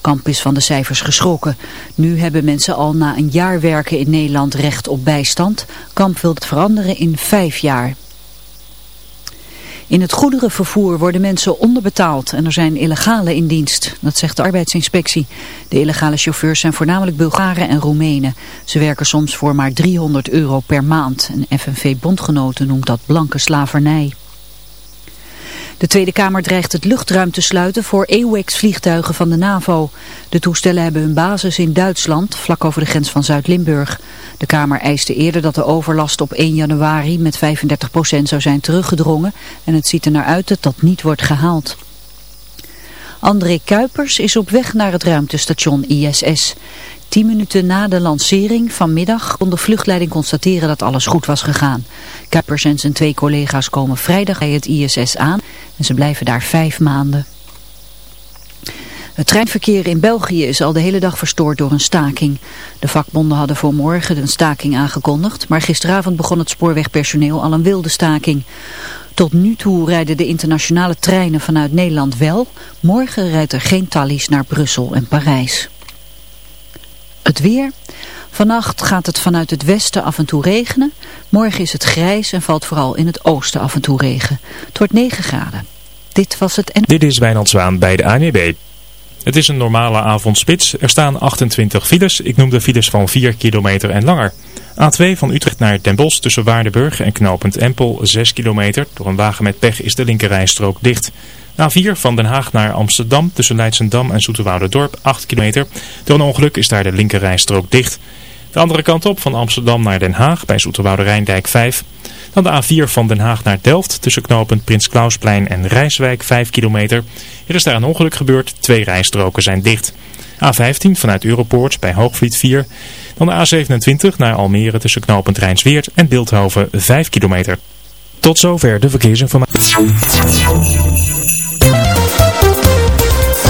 Kamp is van de cijfers geschrokken. Nu hebben mensen al na een jaar werken in Nederland recht op bijstand. Kamp wil het veranderen in vijf jaar. In het goederenvervoer worden mensen onderbetaald en er zijn illegale in dienst. Dat zegt de arbeidsinspectie. De illegale chauffeurs zijn voornamelijk Bulgaren en Roemenen. Ze werken soms voor maar 300 euro per maand. En FNV-bondgenoten noemt dat blanke slavernij. De Tweede Kamer dreigt het luchtruim te sluiten voor AWACS-vliegtuigen van de NAVO. De toestellen hebben hun basis in Duitsland, vlak over de grens van Zuid-Limburg. De Kamer eiste eerder dat de overlast op 1 januari met 35% zou zijn teruggedrongen en het ziet er naar uit dat dat niet wordt gehaald. André Kuipers is op weg naar het ruimtestation ISS. Tien minuten na de lancering vanmiddag kon de vluchtleiding constateren dat alles goed was gegaan. Kuipers en zijn twee collega's komen vrijdag bij het ISS aan en ze blijven daar vijf maanden. Het treinverkeer in België is al de hele dag verstoord door een staking. De vakbonden hadden voor morgen een staking aangekondigd, maar gisteravond begon het spoorwegpersoneel al een wilde staking. Tot nu toe rijden de internationale treinen vanuit Nederland wel. Morgen rijdt er geen tallies naar Brussel en Parijs. Het weer. Vannacht gaat het vanuit het westen af en toe regenen. Morgen is het grijs en valt vooral in het oosten af en toe regen. Het wordt 9 graden. Dit was het en... Dit is Wijnand Zwaan bij de ANWB. Het is een normale avondspits. Er staan 28 files. Ik noem de files van 4 kilometer en langer. A2 van Utrecht naar Den Bosch tussen Waardenburg en knooppunt Empel 6 kilometer. Door een wagen met pech is de linkerrijstrook dicht. A4 van Den Haag naar Amsterdam tussen Leidsendam en Dorp 8 kilometer. Door een ongeluk is daar de linkerrijstrook dicht. De andere kant op van Amsterdam naar Den Haag bij Zoeterwoude Rijndijk 5. Dan de A4 van Den Haag naar Delft tussen knooppunt Prins Klausplein en Rijswijk 5 kilometer. Er is daar een ongeluk gebeurd, twee rijstroken zijn dicht. A15 vanuit Europoort bij Hoogvliet 4. Dan de A27 naar Almere tussen knooppunt Rijnsweert en Beeldhoven 5 kilometer. Tot zover de verkeersinformatie.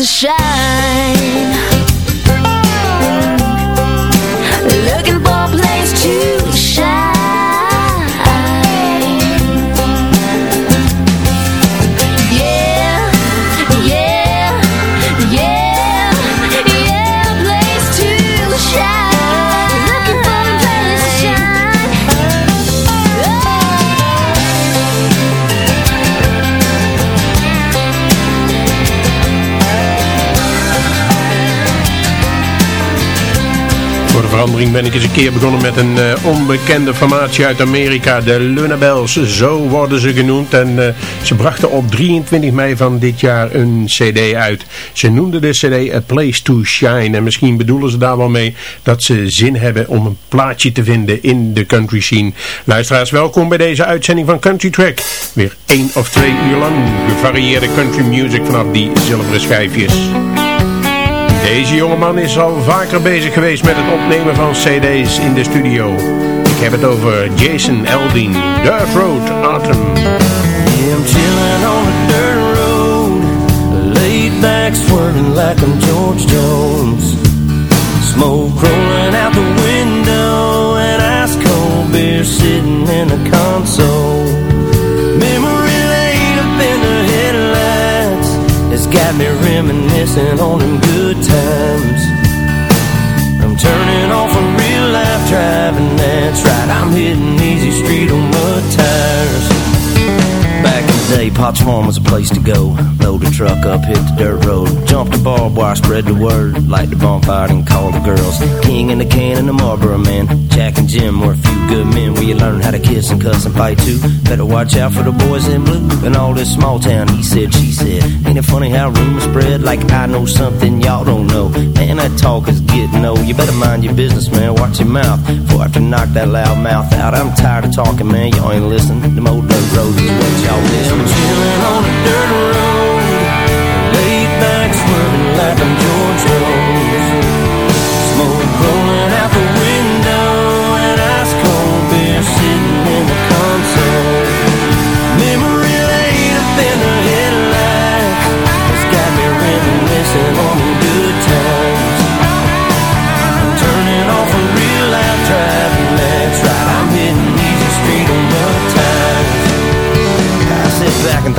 to shine. Verandering ben ik eens een keer begonnen met een uh, onbekende formatie uit Amerika, de Lunabels. Zo worden ze genoemd en uh, ze brachten op 23 mei van dit jaar een cd uit. Ze noemden de cd A Place to Shine en misschien bedoelen ze daar wel mee dat ze zin hebben om een plaatje te vinden in de country scene. Luisteraars, welkom bij deze uitzending van Country Track. Weer één of twee uur lang gevarieerde country music vanaf die zilveren schijfjes. Deze jongeman is al vaker bezig geweest met het opnemen van cd's in de studio. Ik heb het over Jason Eldin, Dirt Road Autumn. Yeah, I'm chilling on a dirt road Laid back swerving like I'm George Jones Smoke rolling out the window And ice cold beer sitting in the console got me reminiscing on them good times. I'm turning off a real life driving, that's right I'm hitting easy street Potts Farm was a place to go. Load the truck up, hit the dirt road. Jump the barbed wire, spread the word. Light the bonfire and call the girls. King and the can and the Marlboro man. Jack and Jim were a few good men where you learn how to kiss and cuss and fight too. Better watch out for the boys in blue. And all this small town, he said, she said. Ain't it funny how rumors spread like I know something y'all don't know? Man, that talk is getting old. You better mind your business, man. Watch your mouth. Before I have to knock that loud mouth out. I'm tired of talking, man. Y'all ain't listening. Them old y'all miss. I'm chilling on a dirt road. Laid back, swerving like I'm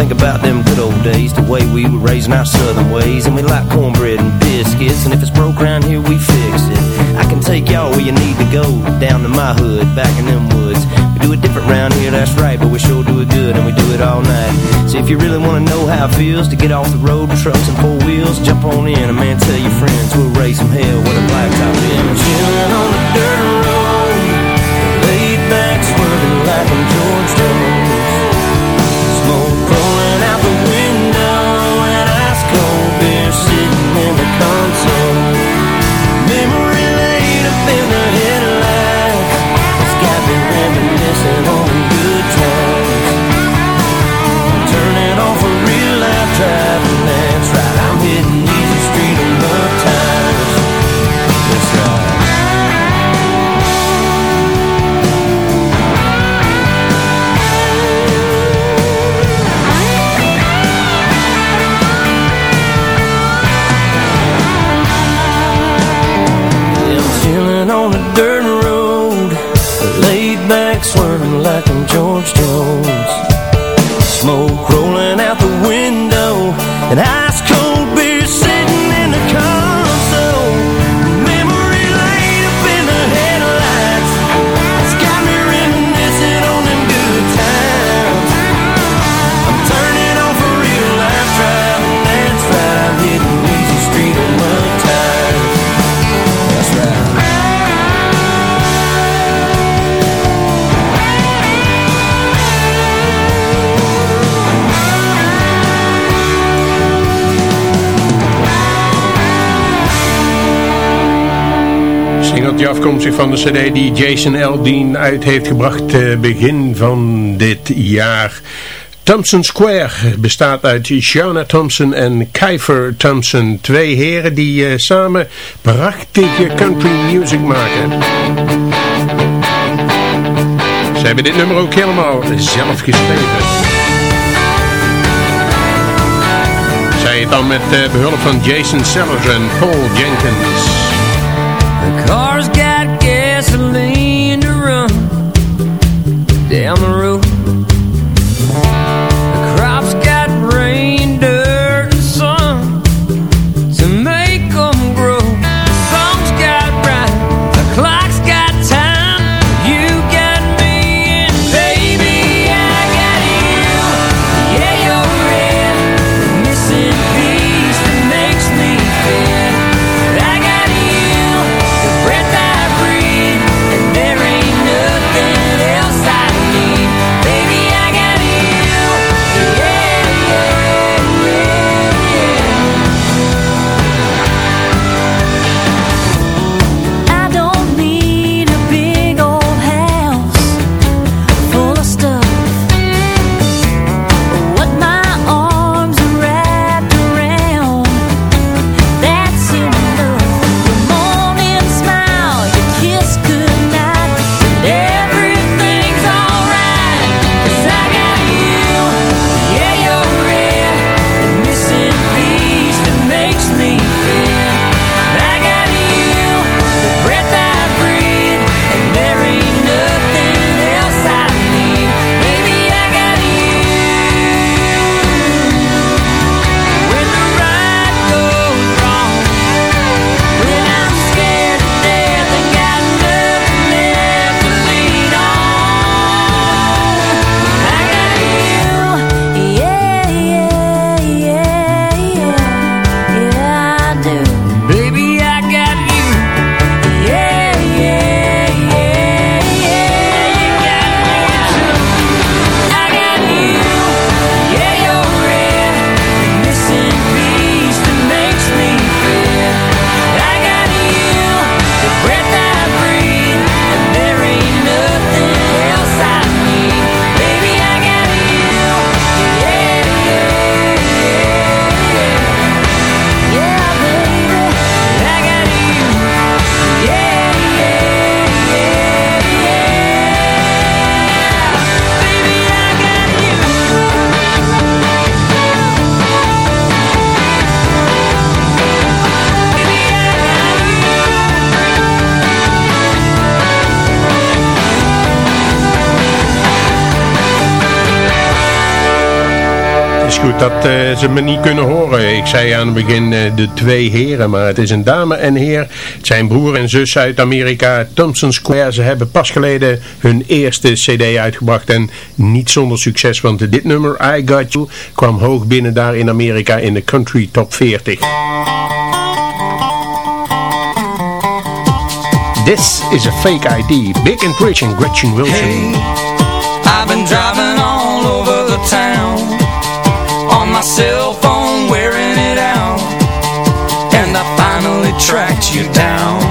think about them good old days, the way we were raising our southern ways, and we like cornbread and biscuits, and if it's broke around here, we fix it. I can take y'all where you need to go, down to my hood, back in them woods. We do it different round here, that's right, but we sure do it good, and we do it all night. So if you really want to know how it feels to get off the road with trucks and four wheels, jump on in, and man, tell your friends we'll raise some hell with a blacktop in. Chilling on the dirt road, laid back, swerving like I'm George Jones. Smoke afkomstig van de cd die Jason Aldean uit heeft gebracht uh, begin van dit jaar. Thompson Square bestaat uit Shana Thompson en Kiefer Thompson. Twee heren die uh, samen prachtige country music maken. Ze hebben dit nummer ook helemaal zelf geschreven. Zij het dan met uh, behulp van Jason Sellers en Paul Jenkins. Gasoline to run down the road. Dat uh, ze me niet kunnen horen. Ik zei aan het begin uh, de twee heren, maar het is een dame en heer. Het zijn broer en zus uit Amerika, Thompson Square. Ze hebben pas geleden hun eerste cd uitgebracht en niet zonder succes, want dit nummer, I Got You, kwam hoog binnen daar in Amerika in de Country Top 40. This is a fake ID, Big and Rich and Gretchen Wilson. You down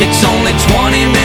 It's only 20 minutes.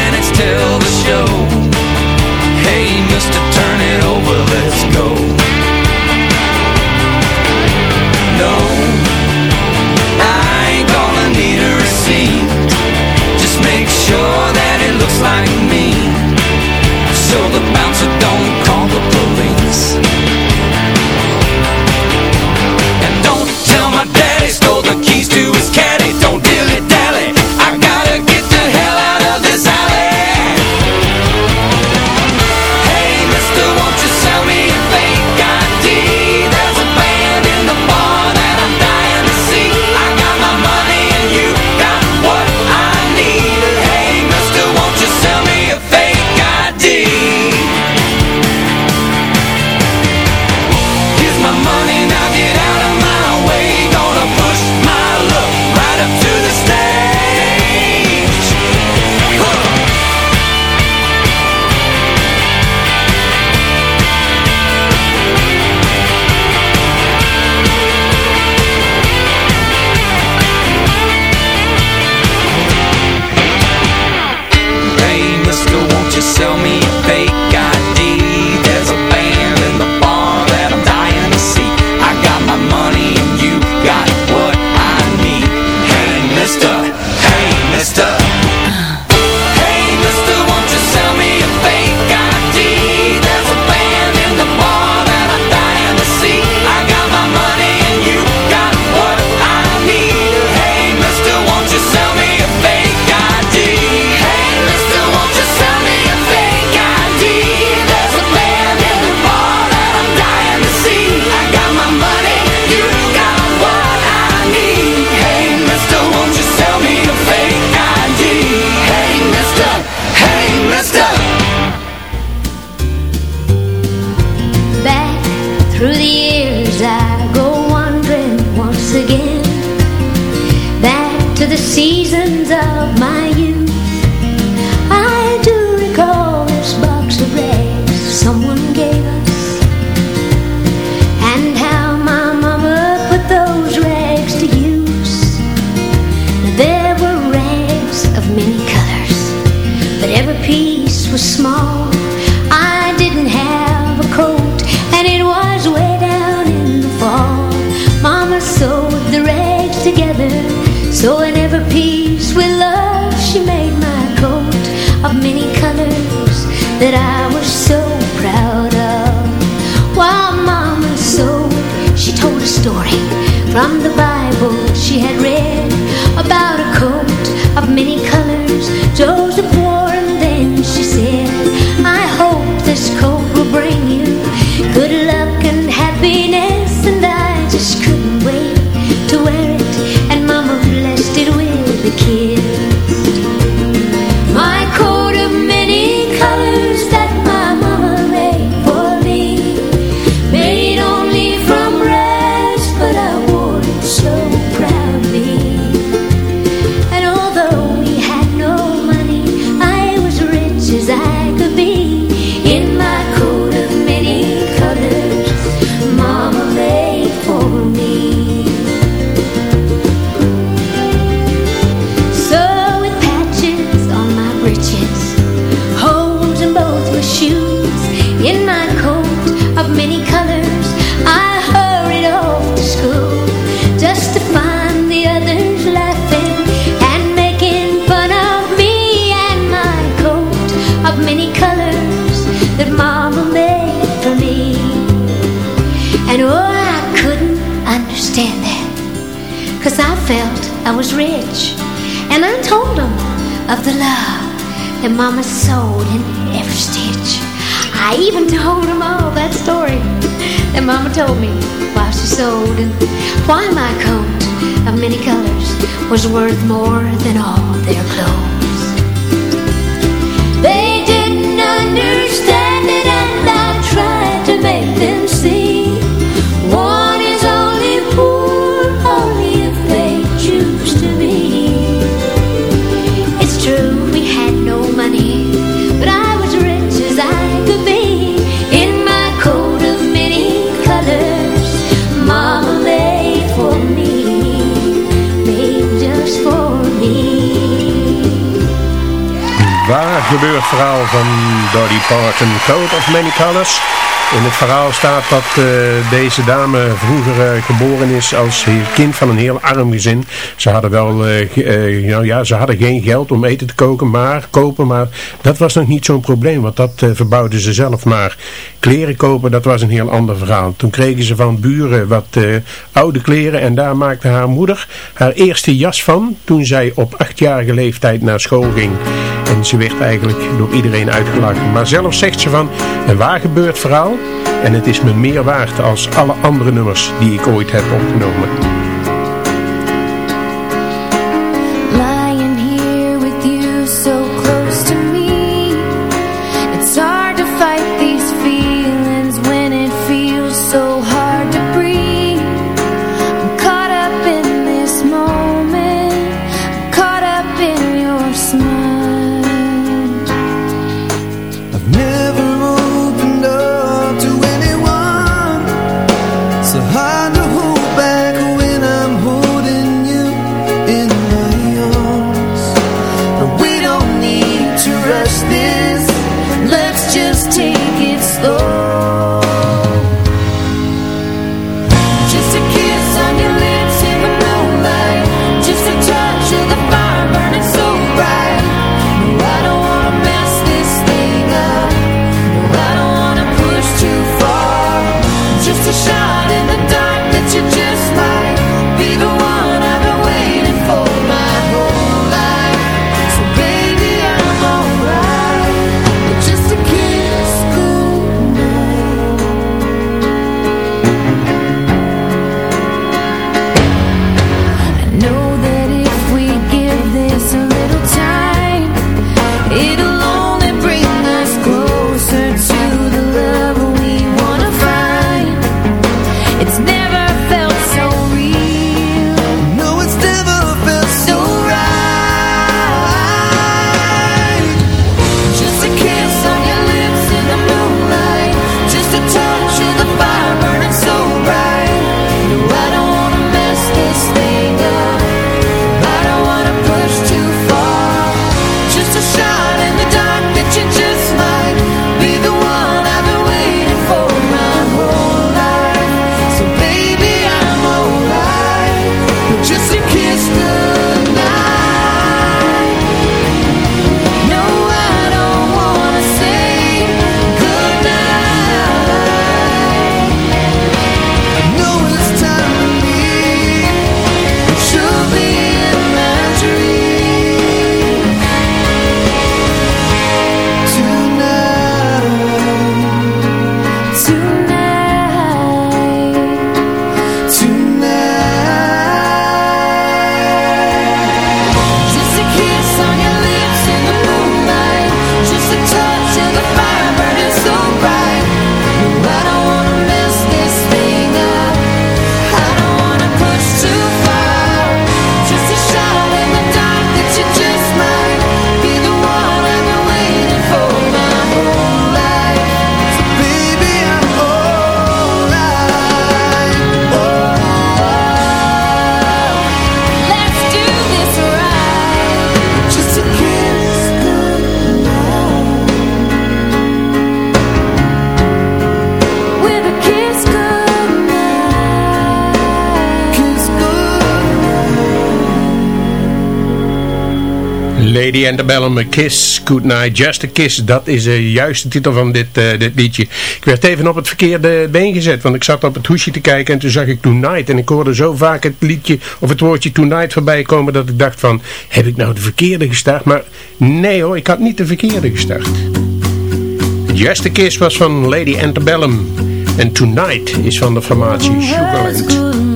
mama sewed in every stitch. I even told them all that story that mama told me while she sewed and why my coat of many colors was worth more than all their clothes. gebeurverhaal van Dolly Parton, Coat of Many Colors. In het verhaal staat dat eh, deze dame vroeger eh, geboren is als kind van een heel arm gezin. Ze hadden wel, nou ja, ze hadden geen geld om eten te koken, maar, kopen, maar dat was nog niet zo'n probleem, want dat verbouwden ze zelf. Maar kleren kopen, dat was een heel ander verhaal. Toen kregen ze van buren wat oude kleren en daar maakte haar moeder haar eerste jas van toen zij op achtjarige leeftijd naar school ging. En ze werd eigenlijk door iedereen uitgelachen. Maar zelf zegt ze van, een waar gebeurd verhaal. En het is me meer waard als alle andere nummers die ik ooit heb opgenomen. Antebellum, A Kiss, Good Night, Just a Kiss. Dat is de juiste titel van dit, uh, dit liedje. Ik werd even op het verkeerde been gezet, want ik zat op het hoesje te kijken en toen zag ik Tonight. En ik hoorde zo vaak het liedje of het woordje Tonight voorbij komen dat ik dacht van, heb ik nou de verkeerde gestart? Maar nee hoor, ik had niet de verkeerde gestart. Just a Kiss was van Lady Antebellum. En Tonight is van de formatie Sugarland.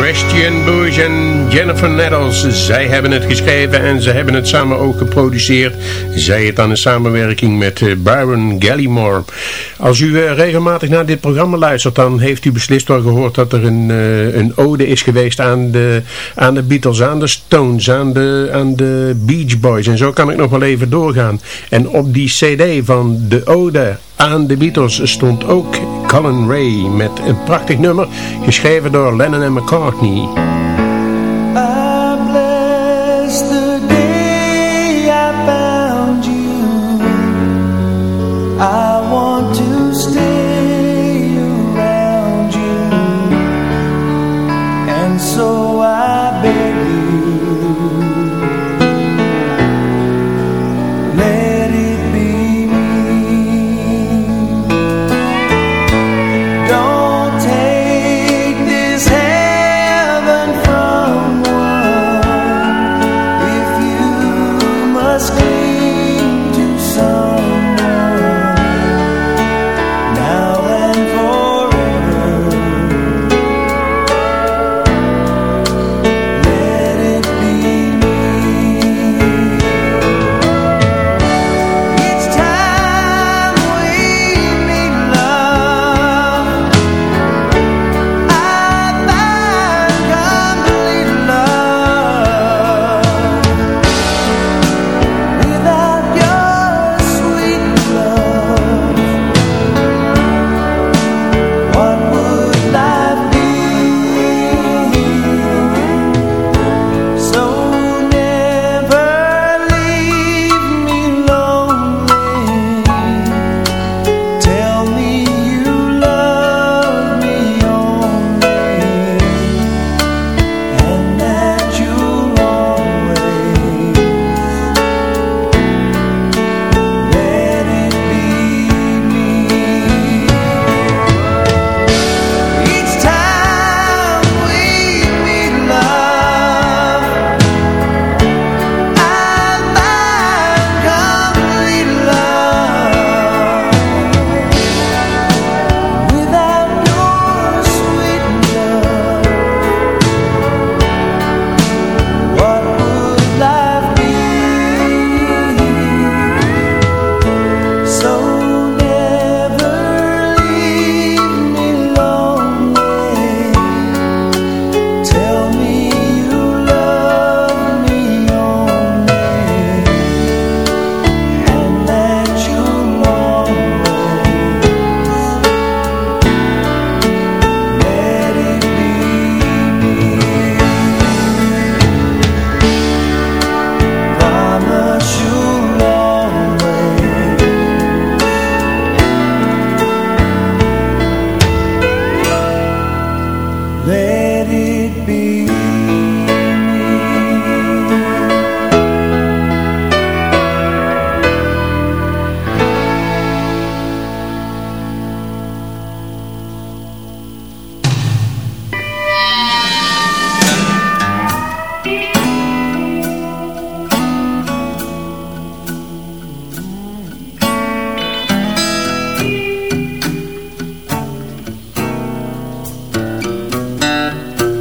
Christian Bush en Jennifer Nettles. Zij hebben het geschreven en ze hebben het samen ook geproduceerd. Zij het aan een samenwerking met eh, Byron Gallimore. Als u eh, regelmatig naar dit programma luistert, dan heeft u beslist wel gehoord dat er een, eh, een ode is geweest aan de, aan de Beatles, aan de Stones, aan de, aan de Beach Boys. En zo kan ik nog wel even doorgaan. En op die cd van de ode aan de Beatles stond ook Colin Ray met een prachtig nummer geschreven door Lennon en McCartney.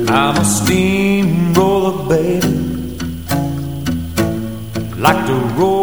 I'm a steamroller, baby. Like to roll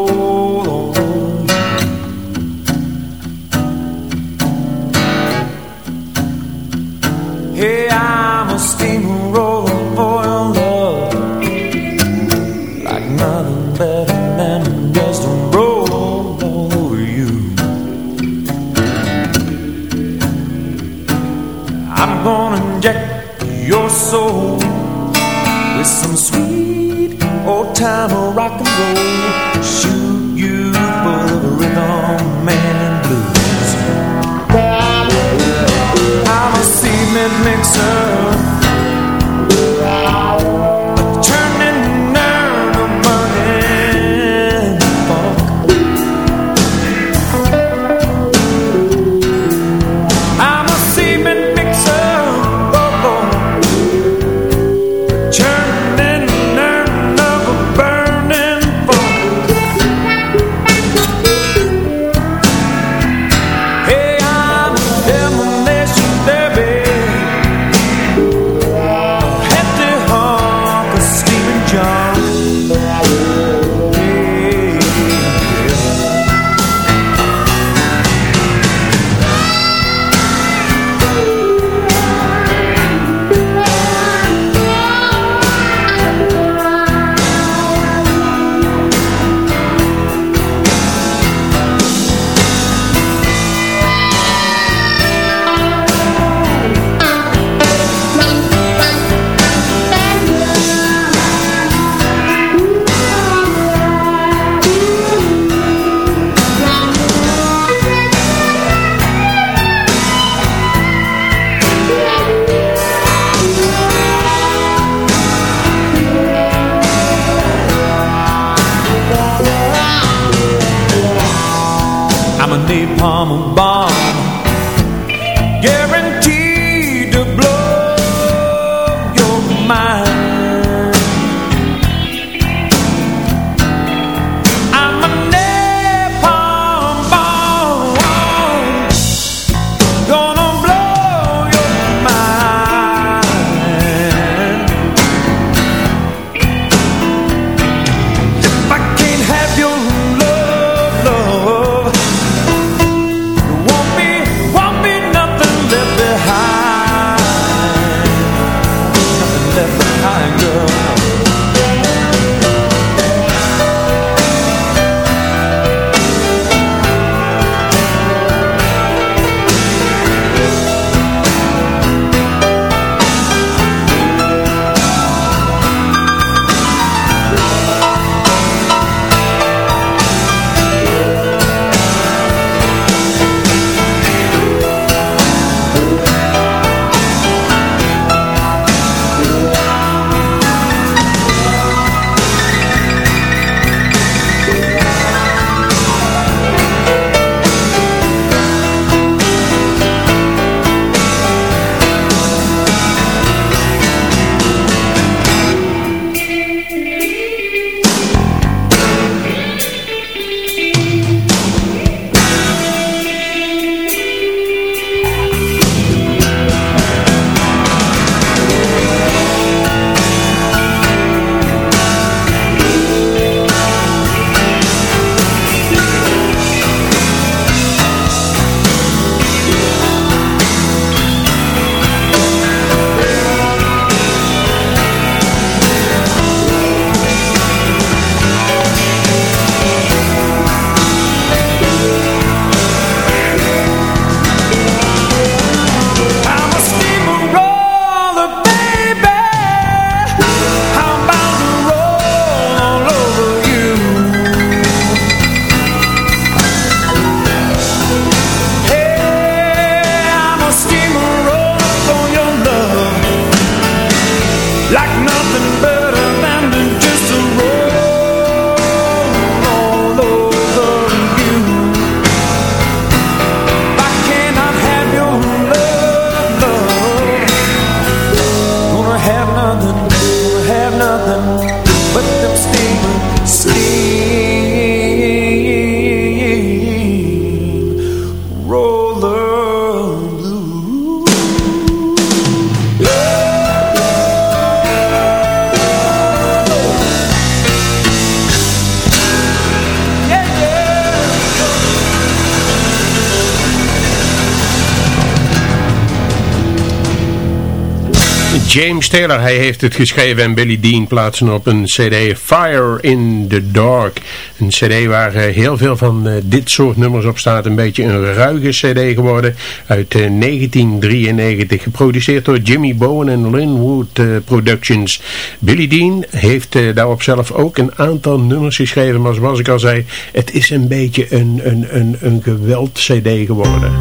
Taylor, hij heeft het geschreven en Billy Dean plaatsen op een cd Fire in the Dark. Een cd waar eh, heel veel van eh, dit soort nummers op staat. Een beetje een ruige cd geworden uit 1993. Eh, Geproduceerd door Jimmy Bowen en Linwood Productions. Billy Dean heeft daarop zelf ook een aantal nummers geschreven. Maar zoals ik al zei, het is een beetje een, een, een, een geweld cd geworden.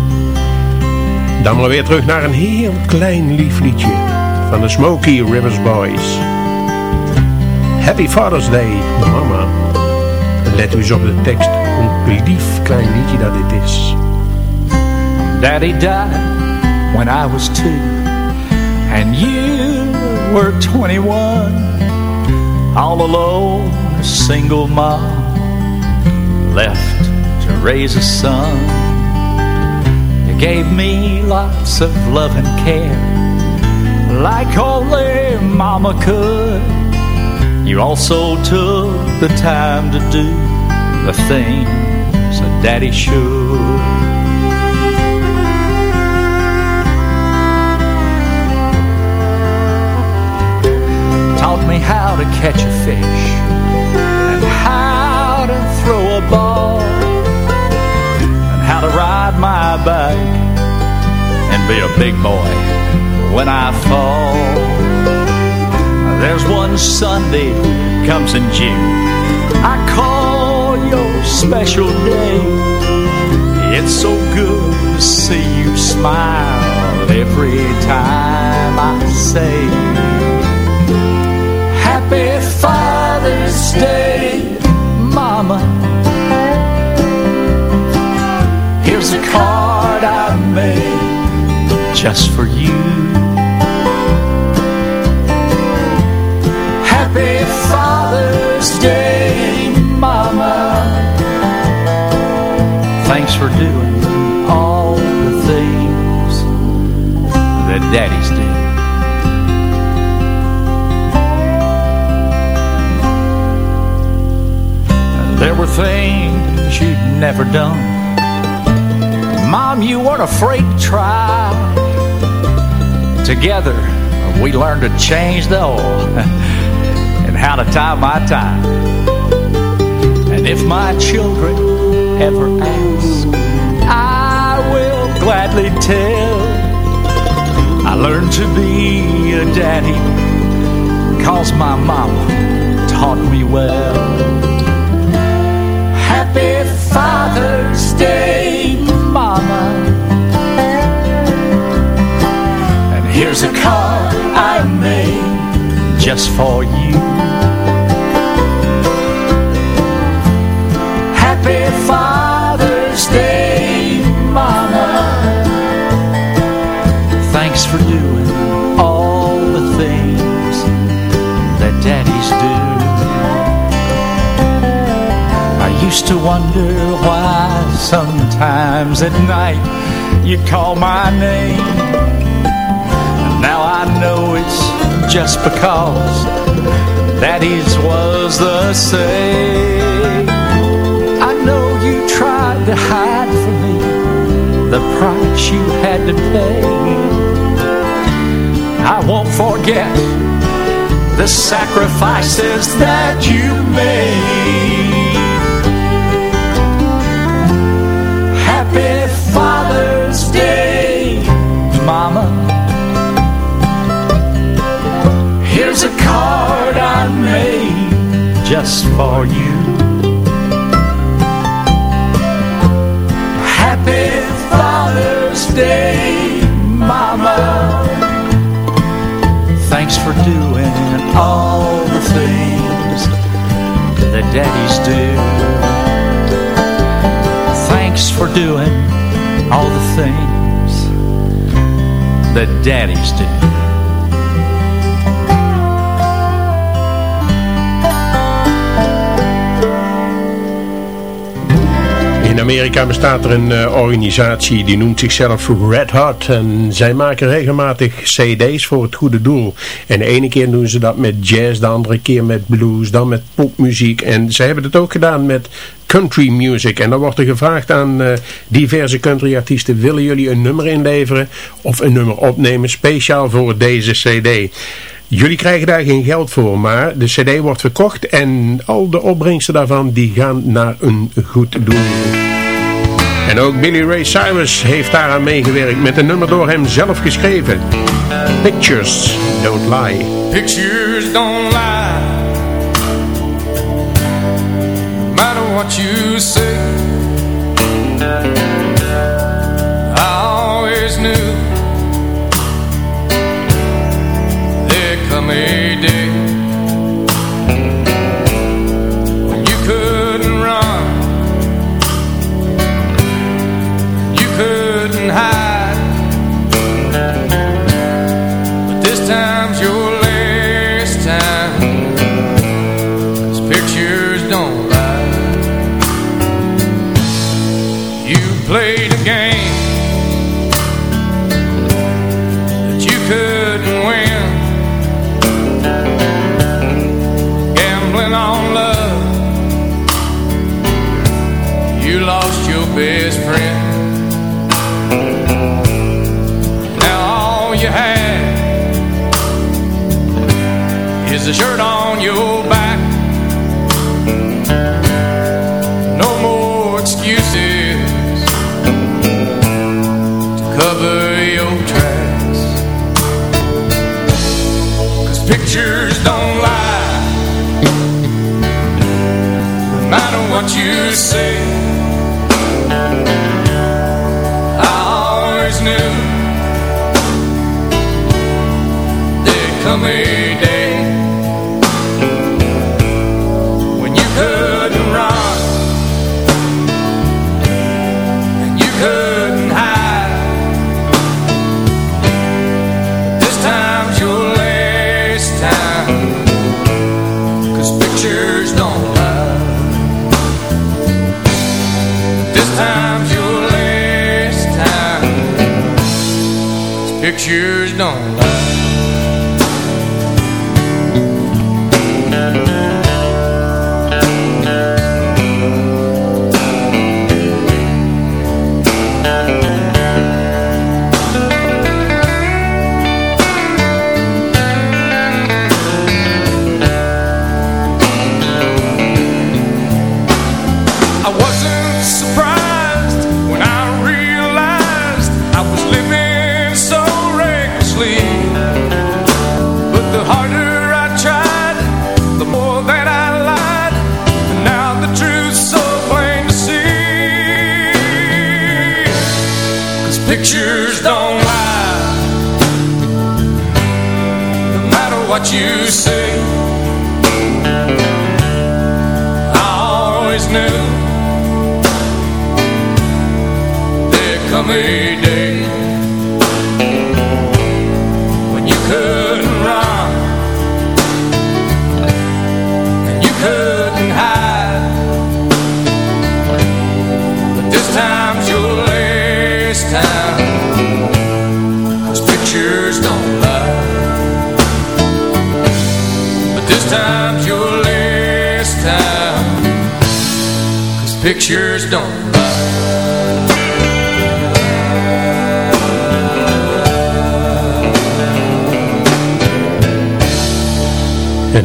Dan maar weer terug naar een heel klein lief liedje van de Smoky Rivers Boys. Happy Father's Day, mama. Let u eens op de tekst, hoe lief klein liedje dat dit is. Daddy died when I was two And you were 21 All alone, a single mom Left to raise a son You gave me lots of love and care like only mama could. You also took the time to do the things a daddy should. Taught me how to catch a fish and how to throw a ball and how to ride my bike and be a big boy when I fall. There's one Sunday comes in June. I call your special day. It's so good to see you smile every time I say Happy Father's Day, Mama. Here's a card I made just for you. Happy Father's Day, Mama. Thanks for doing all the things that daddies do. There were things you'd never done. Mom, you weren't afraid to try. Together, we learned to change the oil. And how to tie my tie. And if my children ever ask, I will gladly tell. I learned to be a daddy cause my mama taught me well. Happy Father's Day, card I made just for you. Happy Father's Day, Mama. Thanks for doing all the things that daddies do. I used to wonder why sometimes at night you'd call my name. I know it's just because that daddy's was the same I know you tried to hide from me the price you had to pay. I won't forget the sacrifices that you made. Here's a card I made just for you. Happy Father's Day, Mama. Thanks for doing all the things that daddies do. Thanks for doing all the things that daddies do. Amerika bestaat er een uh, organisatie die noemt zichzelf Red Hot. En zij maken regelmatig cd's voor het goede doel. En de ene keer doen ze dat met jazz, de andere keer met blues, dan met popmuziek. En ze hebben het ook gedaan met country music. En dan wordt er gevraagd aan uh, diverse countryartiesten, willen jullie een nummer inleveren of een nummer opnemen speciaal voor deze cd? Jullie krijgen daar geen geld voor, maar de cd wordt verkocht en al de opbrengsten daarvan die gaan naar een goed doel. En ook Billy Ray Cyrus heeft daaraan meegewerkt met een nummer door hem zelf geschreven. Pictures Don't Lie. Pictures don't lie No matter what you say I always knew come a A shirt on your pictures don't lie. No matter what you say. I always knew There'd come a day pictures don't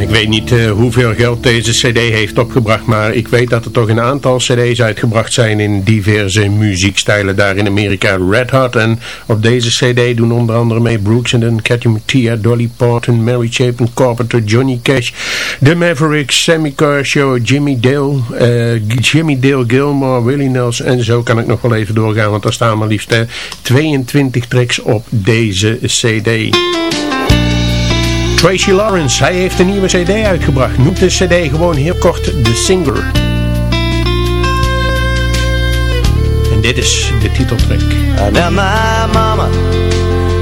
ik weet niet uh, hoeveel geld deze cd heeft opgebracht, maar ik weet dat er toch een aantal cd's uitgebracht zijn in diverse muziekstijlen daar in Amerika. Red Hot en op deze cd doen onder andere mee Brooks Dunn, Cathy Mattia, Dolly Parton, Mary Chapin Carpenter, Johnny Cash, The Mavericks, Sammy Kershaw, Jimmy Dale, uh, Jimmy Dale Gilmore, Willie Nelson en zo kan ik nog wel even doorgaan, want er staan maar liefst uh, 22 tracks op deze cd. Tracy Lawrence, hij heeft een nieuwe cd uitgebracht. Noemt de cd gewoon heel kort The Singer. En dit is de titeltrack. Now my mama,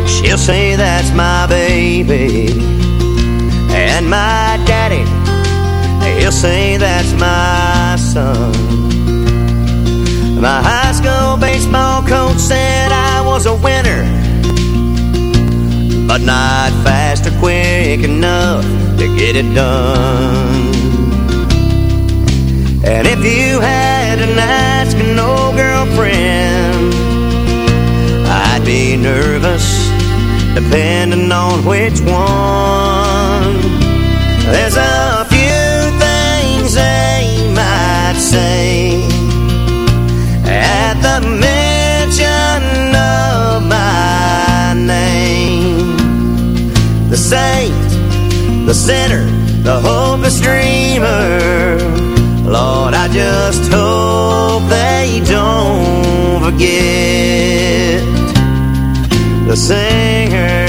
she'll say that's my baby. And my daddy, he'll say that's my son. My high school baseball coach said I was a winner But not fast or quick enough to get it done. And if you had an ask an old girlfriend I'd be nervous depending on which one. There's a saint, the sinner, the hopeless dreamer Lord, I just hope they don't forget the singer.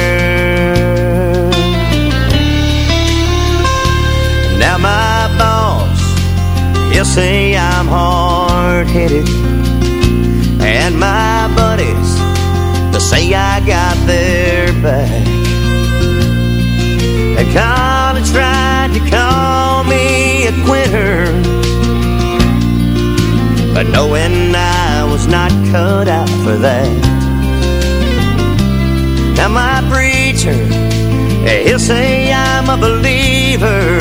Now my boss, he'll say I'm hard-headed, and my buddies, they'll say I got their back. And college tried to call me a quitter, but knowing I was not cut out for that. Now my preacher, he'll say I'm a believer.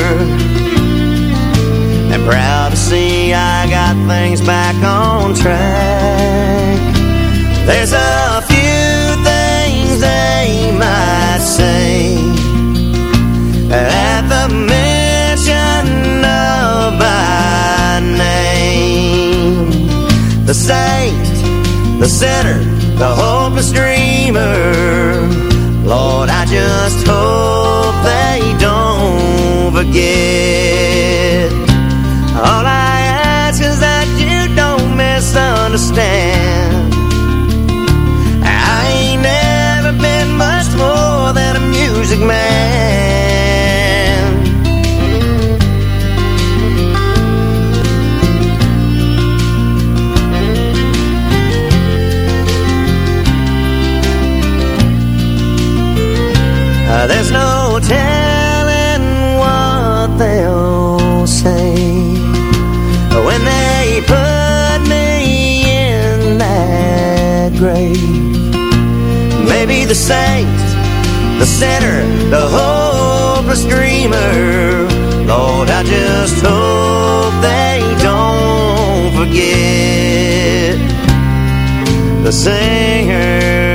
And proud to see I got things back on track. There's a few things they might say saint, the sinner, the hopeless dreamer. Lord, I just hope they don't forget. All I ask is that you don't misunderstand. I ain't never been much more than a music man there's no telling what they'll say when they put me in that grave. Maybe the saint, the sinner, the hopeless dreamer. Lord, I just hope they don't forget the singer.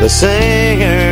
The singer.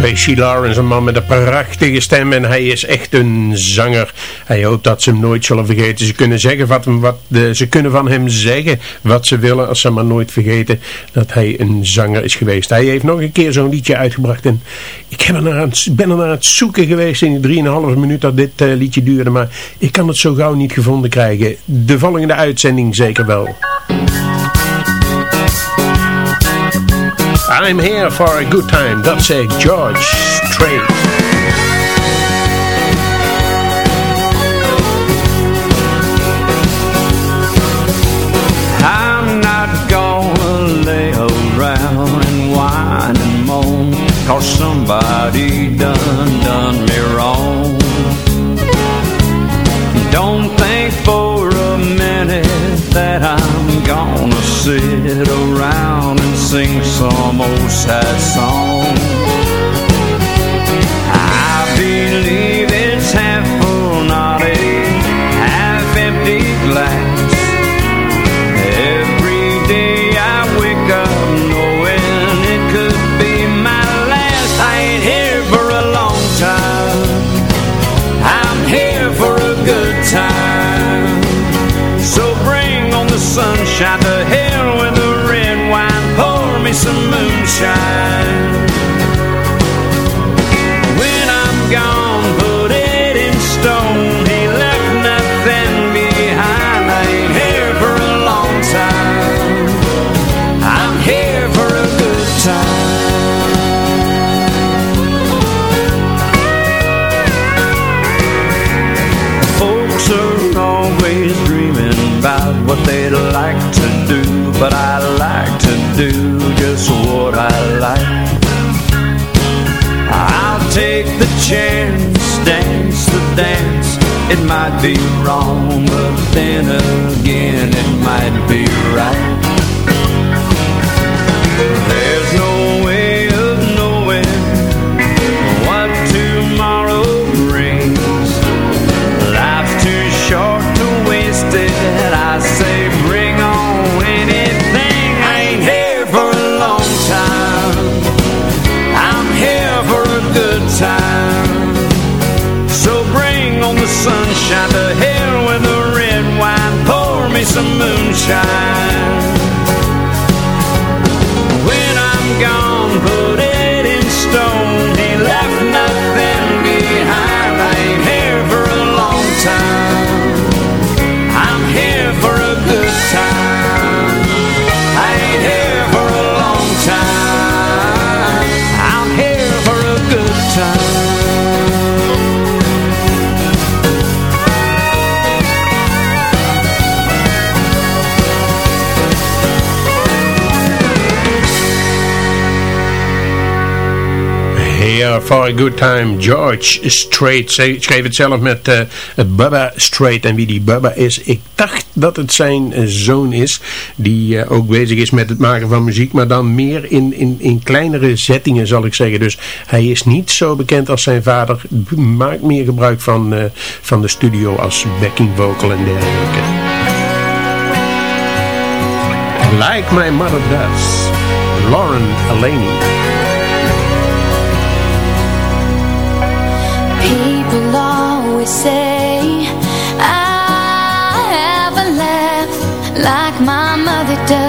Tracy Lawrence, een man met een prachtige stem en hij is echt een zanger. Hij hoopt dat ze hem nooit zullen vergeten. Ze kunnen, zeggen wat, wat ze kunnen van hem zeggen wat ze willen als ze maar nooit vergeten dat hij een zanger is geweest. Hij heeft nog een keer zo'n liedje uitgebracht en ik heb er aan, ben er naar het zoeken geweest in de 3,5 minuut dat dit uh, liedje duurde, maar ik kan het zo gauw niet gevonden krijgen. De volgende uitzending zeker wel. I'm here for a good time, Dubsec George Strait. Cause somebody done done me wrong sad song they'd like to do But I like to do just what I like. I'll take the chance, dance the dance. It might be wrong, but then again it might be right. Moonshine. When I'm gone, put it in stone. For a good time, George Strait. Ze schreef het zelf met uh, Bubba Strait. En wie die Bubba is, ik dacht dat het zijn eh, zoon is. Die eh, ook bezig is met het maken van muziek. Maar dan meer in, in, in kleinere zettingen zal ik zeggen. Dus hij is niet zo bekend als zijn vader. Maakt meer gebruik van, van de studio als backing vocal en dergelijke. Like my mother does. Lauren Alaney. Say I have a laugh like my mother does.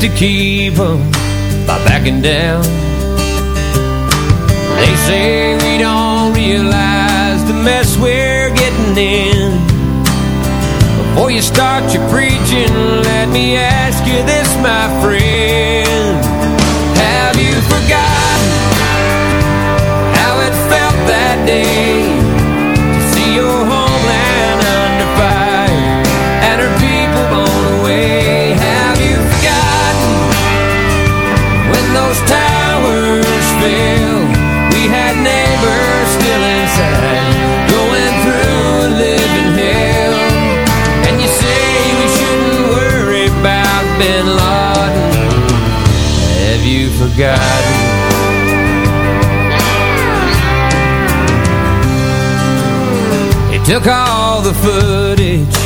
To keep 'em by backing down. They say we don't realize the mess we're getting in. Before you start your preaching, let me ask you this, my friend. Took all the footage.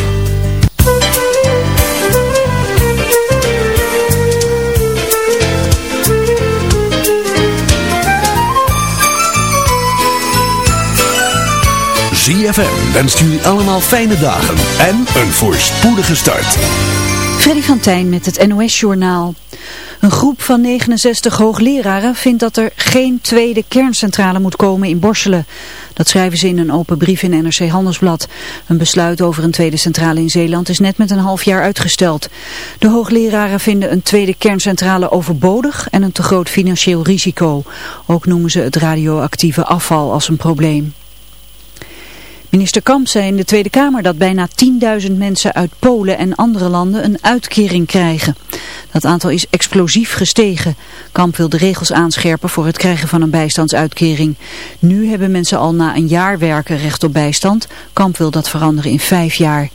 ZFM wenst jullie allemaal fijne dagen en een voorspoedige start. Freddy van Tijn met het NOS-journaal. Een groep van 69 hoogleraren vindt dat er geen tweede kerncentrale moet komen in Borselen. Dat schrijven ze in een open brief in NRC Handelsblad. Een besluit over een tweede centrale in Zeeland is net met een half jaar uitgesteld. De hoogleraren vinden een tweede kerncentrale overbodig en een te groot financieel risico. Ook noemen ze het radioactieve afval als een probleem. Minister Kamp zei in de Tweede Kamer dat bijna 10.000 mensen uit Polen en andere landen een uitkering krijgen. Dat aantal is explosief gestegen. Kamp wil de regels aanscherpen voor het krijgen van een bijstandsuitkering. Nu hebben mensen al na een jaar werken recht op bijstand. Kamp wil dat veranderen in vijf jaar.